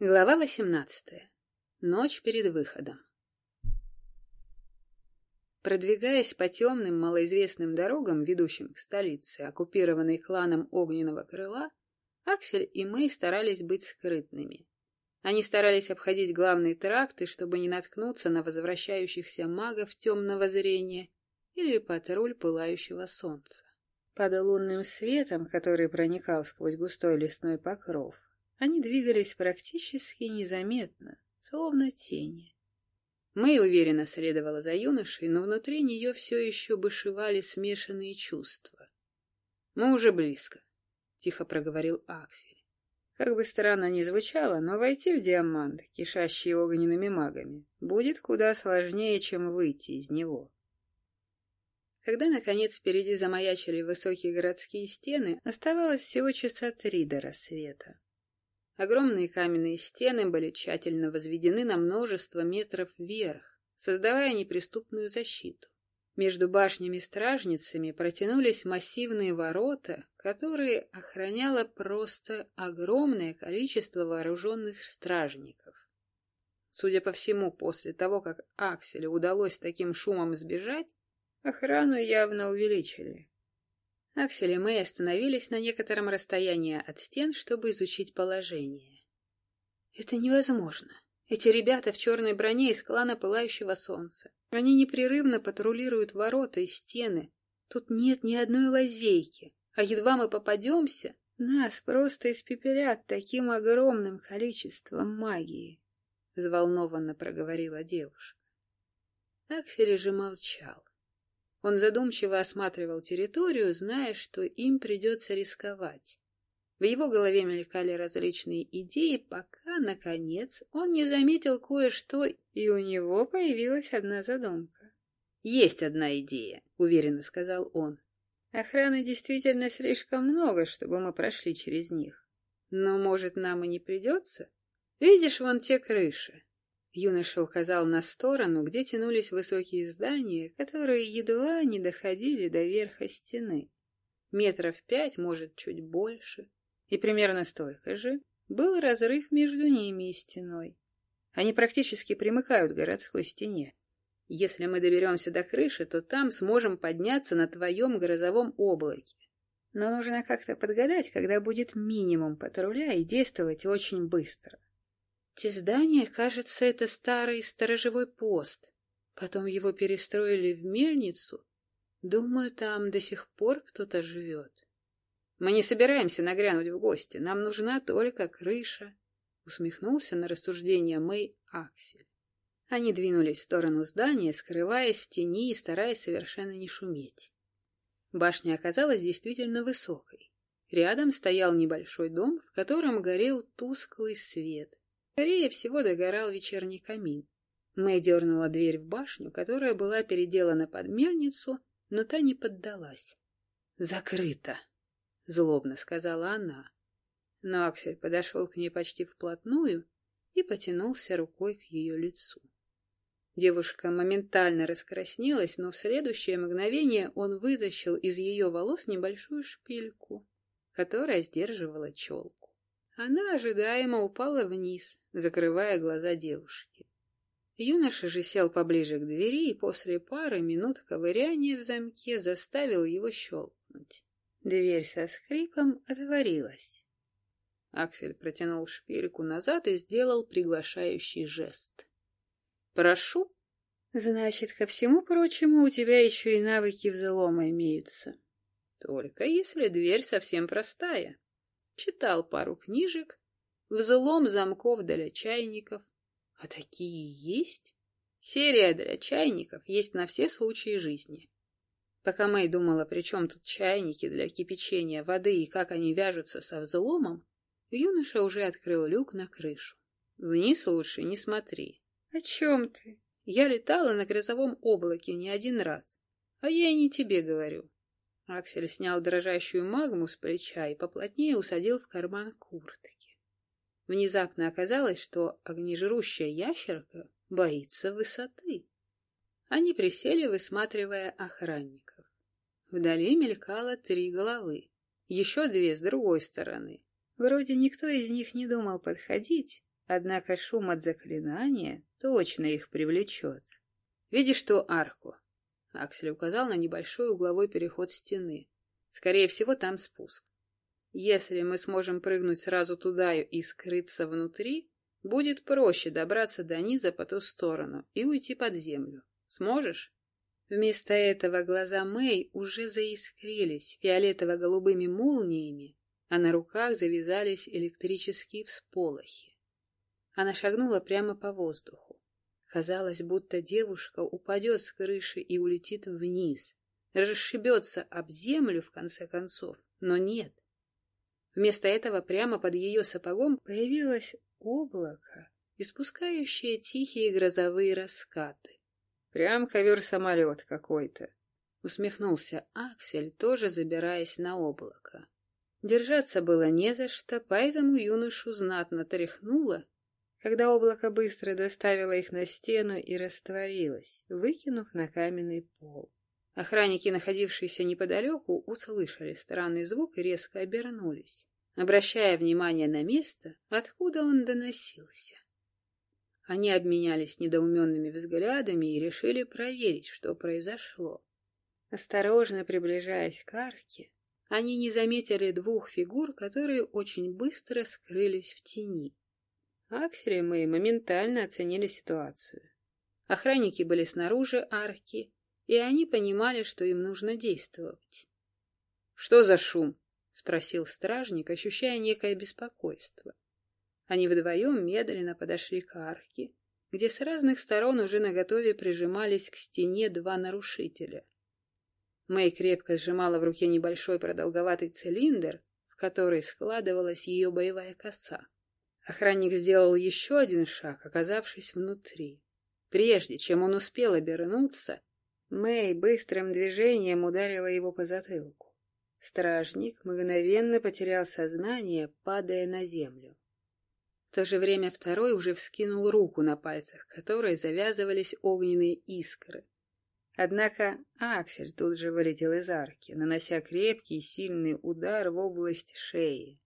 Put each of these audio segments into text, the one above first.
Глава восемнадцатая. Ночь перед выходом. Продвигаясь по темным, малоизвестным дорогам, ведущим к столице, оккупированной кланом Огненного Крыла, Аксель и Мэй старались быть скрытными. Они старались обходить главные тракты, чтобы не наткнуться на возвращающихся магов темного зрения или патруль пылающего солнца. Под лунным светом, который проникал сквозь густой лесной покров, они двигались практически незаметно, словно тени. Мэй уверенно следовала за юношей, но внутри нее все еще бушевали смешанные чувства. «Мы уже близко», — тихо проговорил Аксель. Как бы странно ни звучало, но войти в диамант, кишащий огненными магами, будет куда сложнее, чем выйти из него. Когда, наконец, впереди замаячили высокие городские стены, оставалось всего часа три до рассвета. Огромные каменные стены были тщательно возведены на множество метров вверх, создавая неприступную защиту. Между башнями-стражницами протянулись массивные ворота, которые охраняло просто огромное количество вооруженных стражников. Судя по всему, после того, как Акселю удалось таким шумом сбежать, охрану явно увеличили. Аксель и Мэй остановились на некотором расстоянии от стен, чтобы изучить положение. Это невозможно. Эти ребята в черной броне из клана Пылающего Солнца. Они непрерывно патрулируют ворота и стены. Тут нет ни одной лазейки. А едва мы попадемся, нас просто испепелят таким огромным количеством магии. Взволнованно проговорила девушка. Аксель же молчал. Он задумчиво осматривал территорию, зная, что им придется рисковать. В его голове мелькали различные идеи, пока, наконец, он не заметил кое-что, и у него появилась одна задумка. «Есть одна идея», — уверенно сказал он. «Охраны действительно слишком много, чтобы мы прошли через них. Но, может, нам и не придется? Видишь вон те крыши? Юноша указал на сторону, где тянулись высокие здания, которые едва не доходили до верха стены. Метров пять, может, чуть больше. И примерно столько же был разрыв между ними и стеной. Они практически примыкают к городской стене. Если мы доберемся до крыши, то там сможем подняться на твоем грозовом облаке. Но нужно как-то подгадать, когда будет минимум патруля и действовать очень быстро. Те здания, кажется, это старый сторожевой пост. Потом его перестроили в мельницу. Думаю, там до сих пор кто-то живет. Мы не собираемся нагрянуть в гости. Нам нужна только крыша. Усмехнулся на рассуждение Мэй Аксель. Они двинулись в сторону здания, скрываясь в тени и стараясь совершенно не шуметь. Башня оказалась действительно высокой. Рядом стоял небольшой дом, в котором горел тусклый свет. Скорее всего, догорал вечерний камин. Мэй дернула дверь в башню, которая была переделана под мельницу, но та не поддалась. «Закрыто!» — злобно сказала она. Но Аксель подошел к ней почти вплотную и потянулся рукой к ее лицу. Девушка моментально раскраснелась, но в следующее мгновение он вытащил из ее волос небольшую шпильку, которая сдерживала челку. Она ожидаемо упала вниз, закрывая глаза девушки. Юноша же сел поближе к двери и после пары минут ковыряния в замке заставил его щелкнуть. Дверь со скрипом отворилась. Аксель протянул шпильку назад и сделал приглашающий жест. «Прошу». «Значит, ко всему прочему, у тебя еще и навыки взлома имеются». «Только если дверь совсем простая», читал пару книжек, взлом замков для чайников. А такие есть? Серия для чайников есть на все случаи жизни. Пока Мэй думала, при чем тут чайники для кипячения воды и как они вяжутся со взломом, юноша уже открыл люк на крышу. Вниз лучше не смотри. — О чем ты? Я летала на грозовом облаке не один раз. А я и не тебе говорю. Аксель снял дрожащую магму с плеча и поплотнее усадил в карман куртки. Внезапно оказалось, что огнежрущая ящерка боится высоты. Они присели, высматривая охранников. Вдали мелькало три головы, еще две с другой стороны. Вроде никто из них не думал подходить, Однако шум от заклинания точно их привлечет. Видишь ту арку? Аксель указал на небольшой угловой переход стены. Скорее всего, там спуск. Если мы сможем прыгнуть сразу туда и скрыться внутри, будет проще добраться до низа по ту сторону и уйти под землю. Сможешь? Вместо этого глаза Мэй уже заискрились фиолетово-голубыми молниями, а на руках завязались электрические всполохи. Она шагнула прямо по воздуху. Казалось, будто девушка упадет с крыши и улетит вниз, расшибется об землю в конце концов, но нет. Вместо этого прямо под ее сапогом появилось облако, испускающее тихие грозовые раскаты. Прям ковер-самолет какой-то. Усмехнулся Аксель, тоже забираясь на облако. Держаться было не за что, поэтому юношу знатно тряхнуло, когда облако быстро доставило их на стену и растворилось, выкинув на каменный пол. Охранники, находившиеся неподалеку, услышали странный звук и резко обернулись, обращая внимание на место, откуда он доносился. Они обменялись недоуменными взглядами и решили проверить, что произошло. Осторожно приближаясь к арке, они не заметили двух фигур, которые очень быстро скрылись в тени. Аксель и мы моментально оценили ситуацию. Охранники были снаружи арки, и они понимали, что им нужно действовать. — Что за шум? — спросил стражник, ощущая некое беспокойство. Они вдвоем медленно подошли к арке, где с разных сторон уже наготове прижимались к стене два нарушителя. Мэй крепко сжимала в руке небольшой продолговатый цилиндр, в который складывалась ее боевая коса. Охранник сделал еще один шаг, оказавшись внутри. Прежде чем он успел обернуться, Мэй быстрым движением ударила его по затылку. Стражник мгновенно потерял сознание, падая на землю. В то же время второй уже вскинул руку, на пальцах которой завязывались огненные искры. Однако Аксель тут же вылетел из арки, нанося крепкий и сильный удар в область шеи.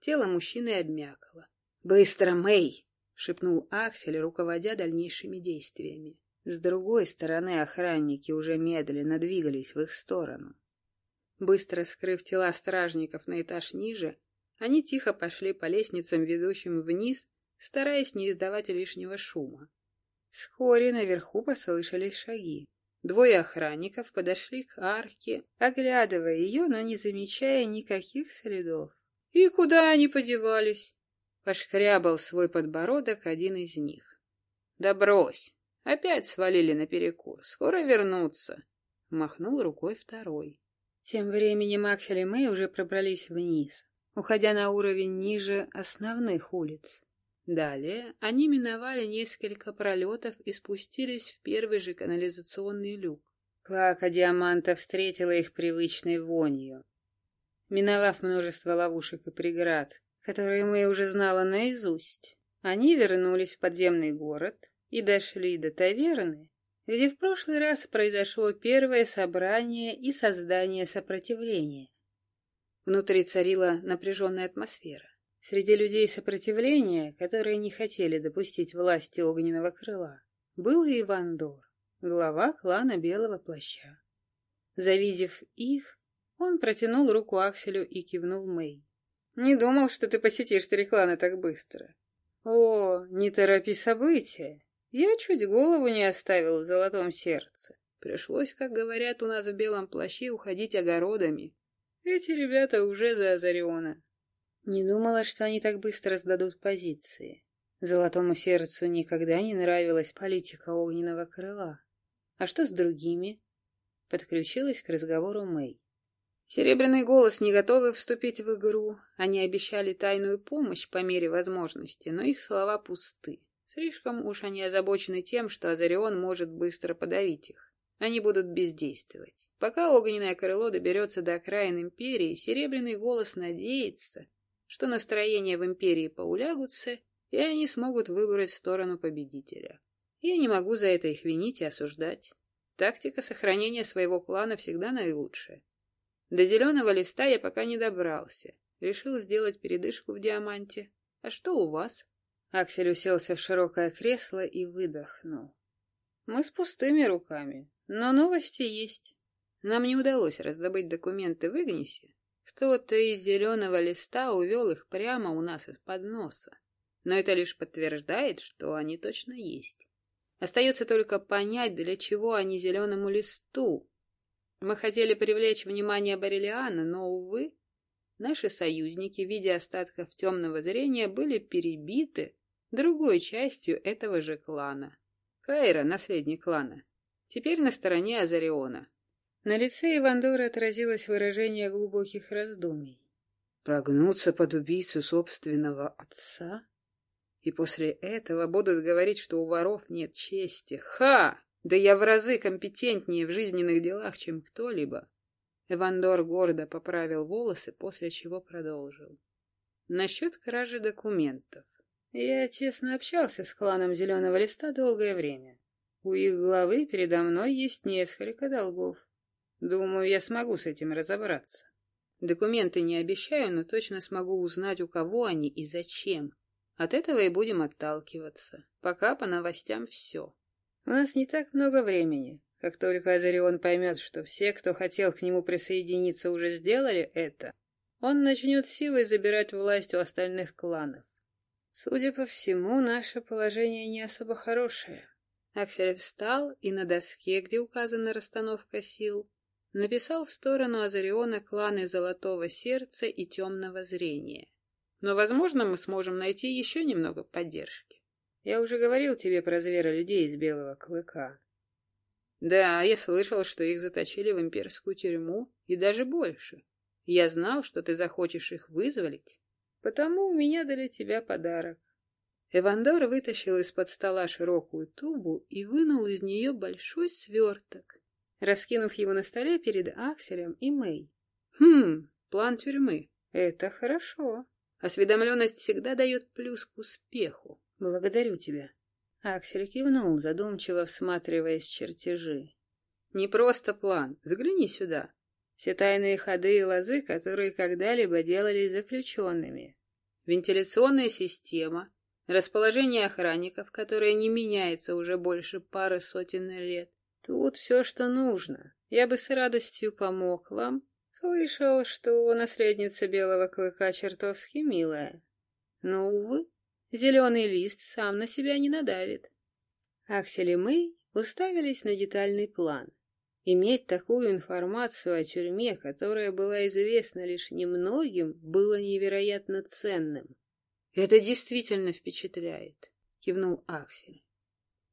Тело мужчины обмякало. «Быстро, Мэй!» — шепнул Аксель, руководя дальнейшими действиями. С другой стороны охранники уже медленно двигались в их сторону. Быстро скрыв тела стражников на этаж ниже, они тихо пошли по лестницам, ведущим вниз, стараясь не издавать лишнего шума. Вскоре наверху послышались шаги. Двое охранников подошли к арке, оглядывая ее, но не замечая никаких следов. — И куда они подевались? — пошкрябал свой подбородок один из них. — Да брось! Опять свалили наперекур. Скоро вернутся. Махнул рукой второй. Тем временем Аксель и Мэй уже пробрались вниз уходя на уровень ниже основных улиц. Далее они миновали несколько пролетов и спустились в первый же канализационный люк. Клака Диаманта встретила их привычной вонью. Миновав множество ловушек и преград, которые мы уже знала наизусть, они вернулись в подземный город и дошли до таверны, где в прошлый раз произошло первое собрание и создание сопротивления. Внутри царила напряженная атмосфера. Среди людей сопротивления, которые не хотели допустить власти огненного крыла, был и Иван Дор, глава клана Белого Плаща. Завидев их, он протянул руку Акселю и кивнул Мэй. «Не думал, что ты посетишь три клана так быстро». «О, не торопи события. Я чуть голову не оставил в золотом сердце. Пришлось, как говорят у нас в Белом Плаще, уходить огородами, эти ребята уже за Азариона. Не думала, что они так быстро сдадут позиции. Золотому сердцу никогда не нравилась политика огненного крыла. А что с другими? Подключилась к разговору Мэй. Серебряный голос не готовы вступить в игру. Они обещали тайную помощь по мере возможности, но их слова пусты. Слишком уж они озабочены тем, что Азарион может быстро подавить их. Они будут бездействовать. Пока огненное крыло доберется до окраин империи, серебряный голос надеется, что настроения в империи поулягутся, и они смогут выбрать сторону победителя. Я не могу за это их винить и осуждать. Тактика сохранения своего плана всегда наилучшая. До зеленого листа я пока не добрался. Решил сделать передышку в диаманте. А что у вас? Аксель уселся в широкое кресло и выдохнул. Мы с пустыми руками, но новости есть. Нам не удалось раздобыть документы в Игнисе. Кто-то из зеленого листа увел их прямо у нас из-под носа. Но это лишь подтверждает, что они точно есть. Остается только понять, для чего они зеленому листу. Мы хотели привлечь внимание Барелиана, но, увы, наши союзники, видя остатков темного зрения, были перебиты другой частью этого же клана. Кайра, наследник клана, теперь на стороне Азариона. На лице Ивандора отразилось выражение глубоких раздумий. Прогнуться под убийцу собственного отца? И после этого будут говорить, что у воров нет чести. Ха! Да я в разы компетентнее в жизненных делах, чем кто-либо. Эвандор гордо поправил волосы, после чего продолжил. Насчет кражи документов. Я тесно общался с кланом Зеленого Листа долгое время. У их главы передо мной есть несколько долгов. Думаю, я смогу с этим разобраться. Документы не обещаю, но точно смогу узнать, у кого они и зачем. От этого и будем отталкиваться. Пока по новостям все. У нас не так много времени. Как только Азарион поймет, что все, кто хотел к нему присоединиться, уже сделали это, он начнет силой забирать власть у остальных кланов. Судя по всему, наше положение не особо хорошее. Аксель встал и на доске, где указана расстановка сил, написал в сторону Азариона кланы Золотого Сердца и Темного Зрения. Но, возможно, мы сможем найти еще немного поддержки. Я уже говорил тебе про зверолюдей из Белого Клыка. Да, я слышал, что их заточили в имперскую тюрьму, и даже больше. Я знал, что ты захочешь их вызволить, Потому у меня для тебя подарок. Эвандор вытащил из-под стола широкую тубу и вынул из нее большой сверток, раскинув его на столе перед Акселем и Мэй. Хм, план тюрьмы. Это хорошо. Осведомленность всегда дает плюс к успеху. Благодарю тебя. Аксель кивнул, задумчиво всматриваясь в чертежи. Не просто план. Взгляни сюда все тайные ходы и лозы, которые когда-либо делались заключенными, вентиляционная система, расположение охранников, которое не меняется уже больше пары сотен лет. Тут все, что нужно. Я бы с радостью помог вам. Слышал, что наследница белого клыка чертовски милая. Но, увы, зеленый лист сам на себя не надавит. Аксель и мы уставились на детальный план. Иметь такую информацию о тюрьме, которая была известна лишь немногим, было невероятно ценным. «Это действительно впечатляет», — кивнул Аксель.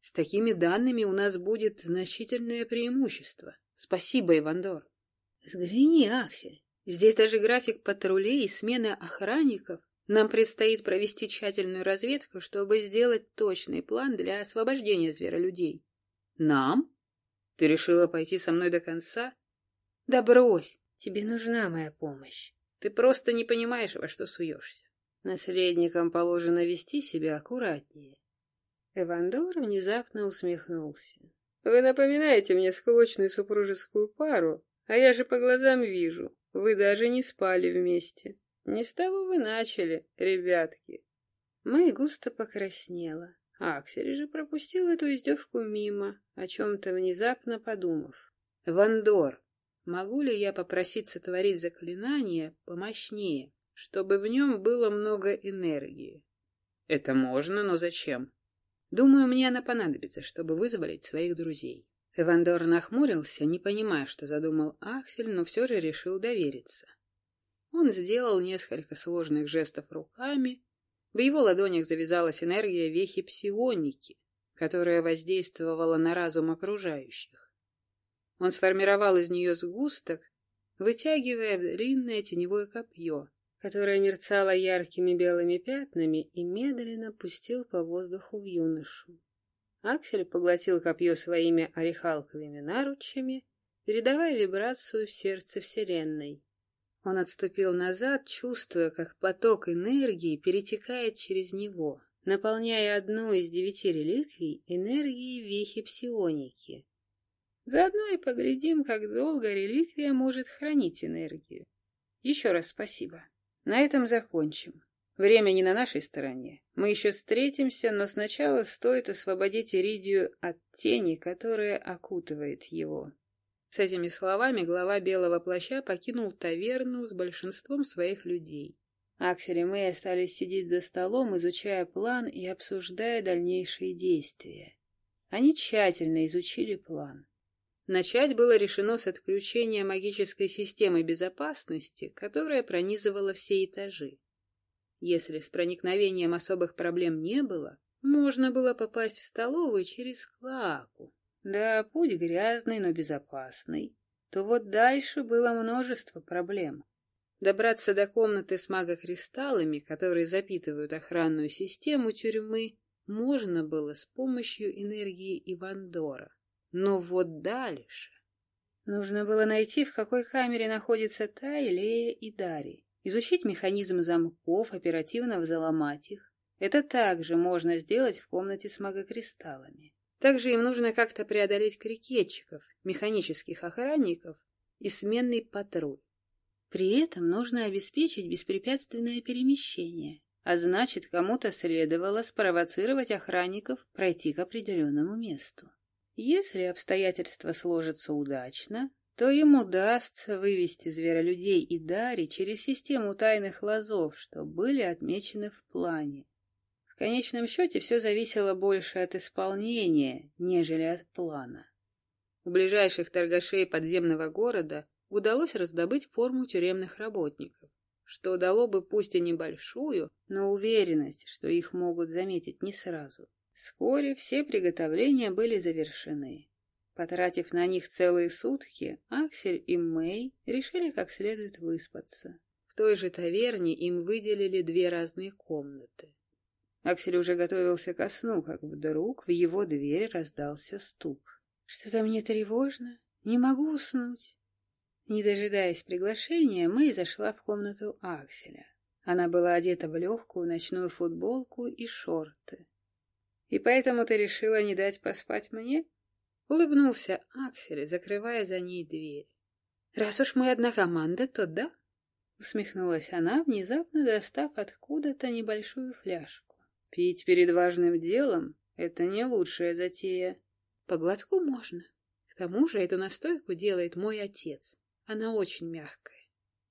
«С такими данными у нас будет значительное преимущество. Спасибо, Ивандор». «Взгляни, Аксель, здесь даже график патрулей и смены охранников. Нам предстоит провести тщательную разведку, чтобы сделать точный план для освобождения зверолюдей». «Нам?» Ты решила пойти со мной до конца? Да брось, тебе нужна моя помощь. Ты просто не понимаешь, во что суешься. Наследникам положено вести себя аккуратнее. Эвандор внезапно усмехнулся. Вы напоминаете мне склочную супружескую пару, а я же по глазам вижу, вы даже не спали вместе. Не с того вы начали, ребятки. Мэй густо покраснела. Аксель же пропустил эту издевку мимо, о чем-то внезапно подумав. «Вандор, могу ли я попросить сотворить заклинание помощнее, чтобы в нем было много энергии?» «Это можно, но зачем?» «Думаю, мне она понадобится, чтобы вызволить своих друзей». Эвандор нахмурился, не понимая, что задумал Аксель, но все же решил довериться. Он сделал несколько сложных жестов руками, в его ладонях завязалась энергия вехи псионики, которая воздействовала на разум окружающих. Он сформировал из нее сгусток, вытягивая длинное теневое копье, которое мерцало яркими белыми пятнами и медленно пустил по воздуху в юношу. Аксель поглотил копье своими орехалковыми наручами, передавая вибрацию в сердце Вселенной. Он отступил назад, чувствуя, как поток энергии перетекает через него, наполняя одну из девяти реликвий энергией вехи псионики. Заодно и поглядим, как долго реликвия может хранить энергию. Еще раз спасибо. На этом закончим. Время не на нашей стороне. Мы еще встретимся, но сначала стоит освободить Иридию от тени, которая окутывает его. С этими словами глава Белого Плаща покинул таверну с большинством своих людей. Аксель и Мэй остались сидеть за столом, изучая план и обсуждая дальнейшие действия. Они тщательно изучили план. Начать было решено с отключения магической системы безопасности, которая пронизывала все этажи. Если с проникновением особых проблем не было, можно было попасть в столовую через клаку. Да, путь грязный, но безопасный. То вот дальше было множество проблем. Добраться до комнаты с магокристаллами, которые запитывают охранную систему тюрьмы, можно было с помощью энергии Ивандора. Но вот дальше... Нужно было найти, в какой камере находится Тай, Лея и Дарий изучить механизм замков, оперативно взломать их. Это также можно сделать в комнате с магокристаллами. Также им нужно как-то преодолеть крикетчиков, механических охранников и сменный патруль. При этом нужно обеспечить беспрепятственное перемещение, а значит, кому-то следовало спровоцировать охранников пройти к определенному месту. Если обстоятельства сложатся удачно, то им удастся вывести зверолюдей и Дари через систему тайных лазов, что были отмечены в плане. В конечном счете все зависело больше от исполнения, нежели от плана. У ближайших торгашей подземного города удалось раздобыть форму тюремных работников, что дало бы пусть и небольшую, но уверенность, что их могут заметить не сразу. Вскоре все приготовления были завершены. Потратив на них целые сутки, Аксель и Мэй решили как следует выспаться. В той же таверне им выделили две разные комнаты. Аксель уже готовился ко сну, как вдруг в его дверь раздался стук. «Что-то мне тревожно. Не могу уснуть». Не дожидаясь приглашения, Мэй зашла в комнату Акселя. Она была одета в легкую ночную футболку и шорты. «И поэтому ты решила не дать поспать мне?» Улыбнулся Аксель, закрывая за ней дверь. «Раз уж мы одна команда, то да?» Усмехнулась она, внезапно достав откуда-то небольшую фляжку. «Пить перед важным делом — это не лучшая затея. По глотку можно. К тому же эту настойку делает мой отец. Она очень мягкая».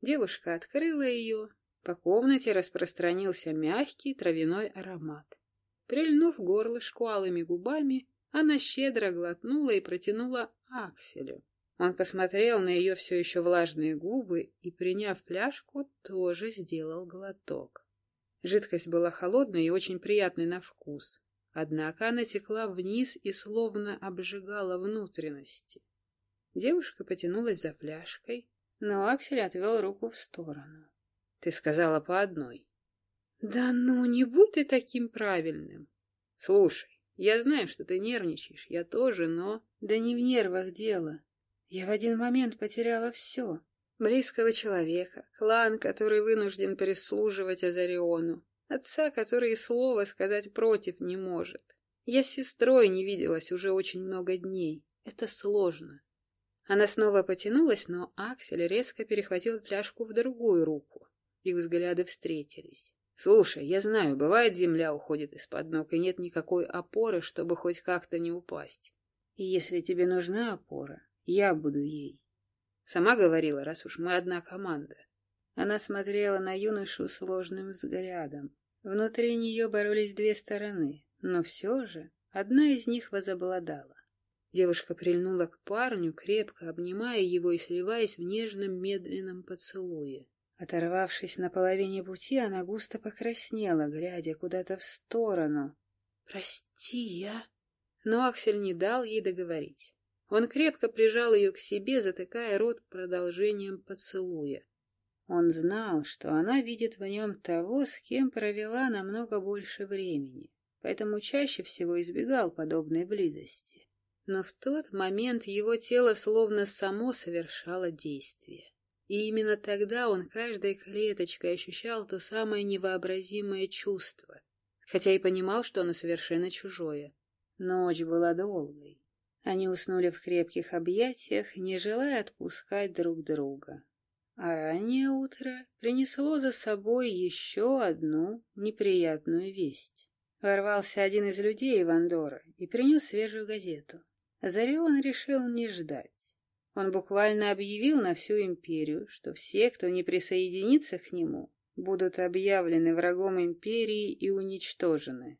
Девушка открыла ее. По комнате распространился мягкий травяной аромат. Прильнув горлышку алыми губами, она щедро глотнула и протянула Акселю. Он посмотрел на ее все еще влажные губы и, приняв фляжку, тоже сделал глоток. Жидкость была холодной и очень приятной на вкус, однако она текла вниз и словно обжигала внутренности. Девушка потянулась за фляжкой, но Аксель отвел руку в сторону. — Ты сказала по одной. — Да ну, не будь ты таким правильным. — Слушай, я знаю, что ты нервничаешь, я тоже, но... Да не в нервах дело. Я в один момент потеряла все. Близкого человека, клан, который вынужден прислуживать Азариону, отца, который и слова сказать против не может. Я с сестрой не виделась уже очень много дней. Это сложно. Она снова потянулась, но Аксель резко перехватил фляжку в другую руку. Их взгляды встретились. Слушай, я знаю, бывает, земля уходит из-под ног, и нет никакой опоры, чтобы хоть как-то не упасть. И если тебе нужна опора, я буду ей. Сама говорила, раз уж мы одна команда. Она смотрела на юношу сложным взглядом. Внутри нее боролись две стороны, но все же одна из них возобладала. Девушка прильнула к парню, крепко обнимая его и сливаясь в нежном медленном поцелуе. Оторвавшись на половине пути, она густо покраснела, глядя куда-то в сторону. «Прости, я...» Но Аксель не дал ей договорить. Он крепко прижал ее к себе, затыкая рот продолжением поцелуя. Он знал, что она видит в нем того, с кем провела намного больше времени, поэтому чаще всего избегал подобной близости. Но в тот момент его тело словно само совершало действие. И именно тогда он каждой клеточкой ощущал то самое невообразимое чувство, хотя и понимал, что оно совершенно чужое. Ночь была долгой. Они уснули в крепких объятиях, не желая отпускать друг друга. А раннее утро принесло за собой еще одну неприятную весть. Ворвался один из людей Вандора и принес свежую газету. Зарион решил не ждать. Он буквально объявил на всю империю, что все, кто не присоединится к нему, будут объявлены врагом империи и уничтожены.